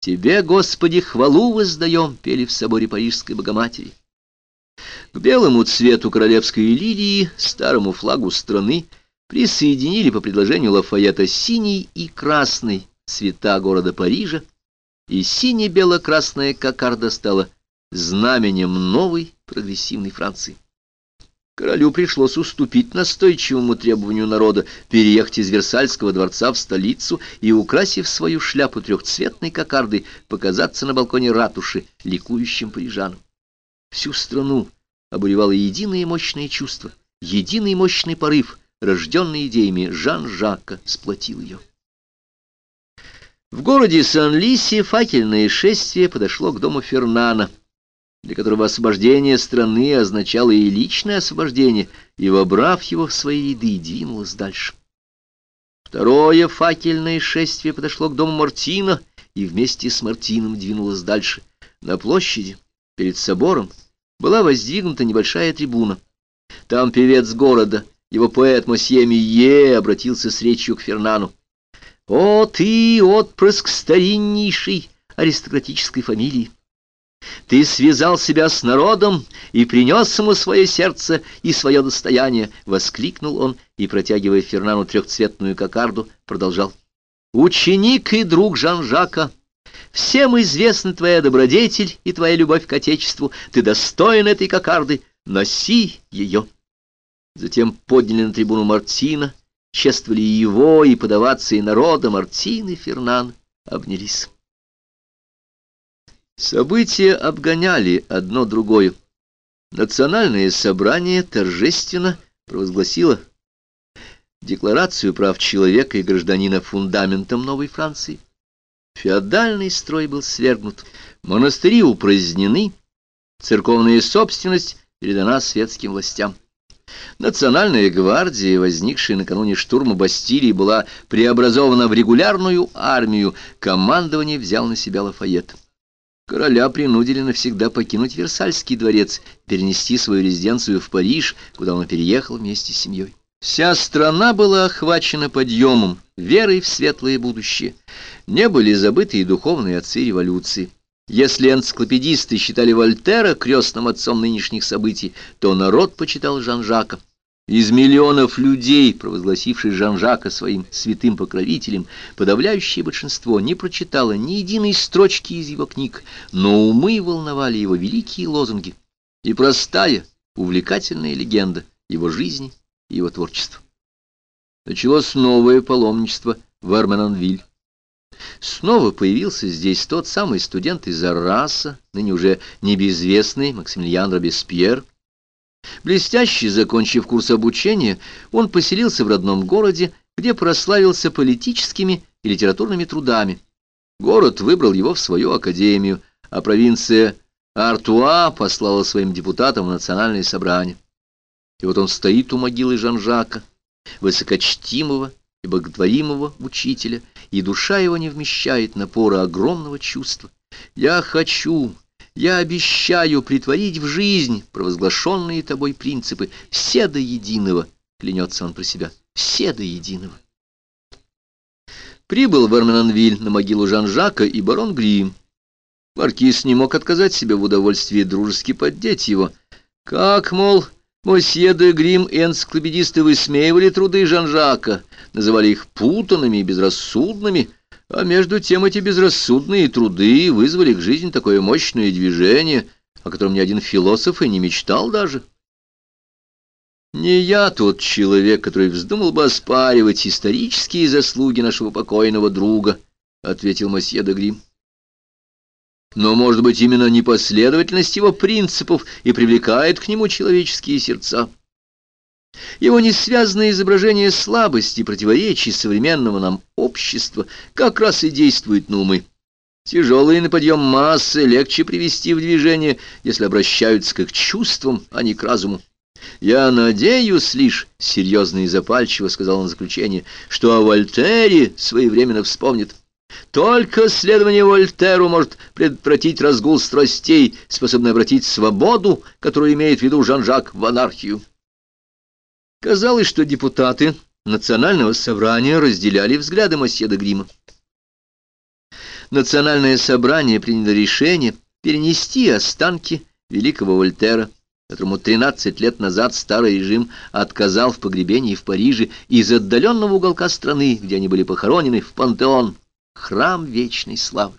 Тебе, Господи, хвалу воздаем, пели в соборе Парижской Богоматери. К белому цвету королевской лилии, старому флагу страны, присоединили по предложению Лафайета синий и красный цвета города Парижа, и сине-бело-красная кокарда стала знаменем новой прогрессивной Франции. Королю пришлось уступить настойчивому требованию народа переехать из Версальского дворца в столицу и, украсив свою шляпу трехцветной кокардой, показаться на балконе ратуши ликующим парижанам. Всю страну обуревало единое мощное чувство, единый мощный порыв, рожденный идеями Жан-Жака, сплотил ее. В городе Сан-Лисе факельное шествие подошло к дому Фернана — для которого освобождение страны означало и личное освобождение, и, вобрав его в свои ряды, двинулось дальше. Второе факельное шествие подошло к дому Мартина, и вместе с Мартином двинулось дальше. На площади, перед собором, была воздвигнута небольшая трибуна. Там певец города, его поэт Мосье Мие, обратился с речью к Фернану. «О, ты, отпрыск стариннейшей аристократической фамилии! Ты связал себя с народом и принес ему свое сердце и свое достояние, — воскликнул он и, протягивая Фернану трехцветную кокарду, продолжал. Ученик и друг Жан-Жака, всем известна твоя добродетель и твоя любовь к Отечеству. Ты достоин этой кокарды, носи ее. Затем подняли на трибуну Мартина, чествовали его и подаваться и народа Мартин и Фернан обнялись. События обгоняли одно другое. Национальное собрание торжественно провозгласило Декларацию прав человека и гражданина фундаментом новой Франции. Феодальный строй был свергнут, монастыри упразднены, церковная собственность передана светским властям. Национальная гвардия, возникшая накануне штурма Бастилии, была преобразована в регулярную армию, командование взял на себя Лафайет. Короля принудили навсегда покинуть Версальский дворец, перенести свою резиденцию в Париж, куда он переехал вместе с семьей. Вся страна была охвачена подъемом, верой в светлое будущее. Не были забыты и духовные отцы революции. Если энциклопедисты считали Вольтера крестным отцом нынешних событий, то народ почитал Жан-Жака. Из миллионов людей, провозгласивших Жан-Жака своим святым покровителем, подавляющее большинство не прочитало ни единой строчки из его книг, но умы волновали его великие лозунги и простая, увлекательная легенда его жизни и его творчества. Началось новое паломничество в Арменонвиль. Снова появился здесь тот самый студент из Арраса, ныне уже небезвестный Максимилиан Робеспьер, Блестяще закончив курс обучения, он поселился в родном городе, где прославился политическими и литературными трудами. Город выбрал его в свою академию, а провинция Артуа послала своим депутатам в национальное собрание. И вот он стоит у могилы Жан-Жака, высокочтимого и боготворимого учителя, и душа его не вмещает напора огромного чувства. «Я хочу, я обещаю притворить в жизнь провозглашенные тобой принципы, все до единого, клянется он про себя, все до единого. Прибыл в Эрменонвиль на могилу Жан-Жака и барон Грим. Маркиз не мог отказать себе в удовольствии дружески поддеть его. Как, мол, мосье де Грим и энциклопедисты высмеивали труды Жан-Жака, называли их путанными и безрассудными, а между тем эти безрассудные труды вызвали к жизни такое мощное движение, о котором ни один философ и не мечтал даже. Не я тот человек, который вздумал бы оспаривать исторические заслуги нашего покойного друга, — ответил мосье де Грим. Но, может быть, именно непоследовательность его принципов и привлекает к нему человеческие сердца. Его несвязное изображение слабости противоречий современного нам общества как раз и действует на умы. Тяжелые на подъем массы легче привести в движение, если обращаются к чувствам, а не к разуму. «Я надеюсь лишь», — серьезно и запальчиво сказал он в заключение, — «что о Вольтере своевременно вспомнит. Только следование Вольтеру может предотвратить разгул страстей, способный обратить свободу, которую имеет в виду Жан-Жак, в анархию». Казалось, что депутаты национального собрания разделяли взгляды Мосье де Грима. Национальное собрание приняло решение перенести останки великого Вольтера, которому 13 лет назад старый режим отказал в погребении в Париже из отдаленного уголка страны, где они были похоронены, в пантеон, храм вечной славы.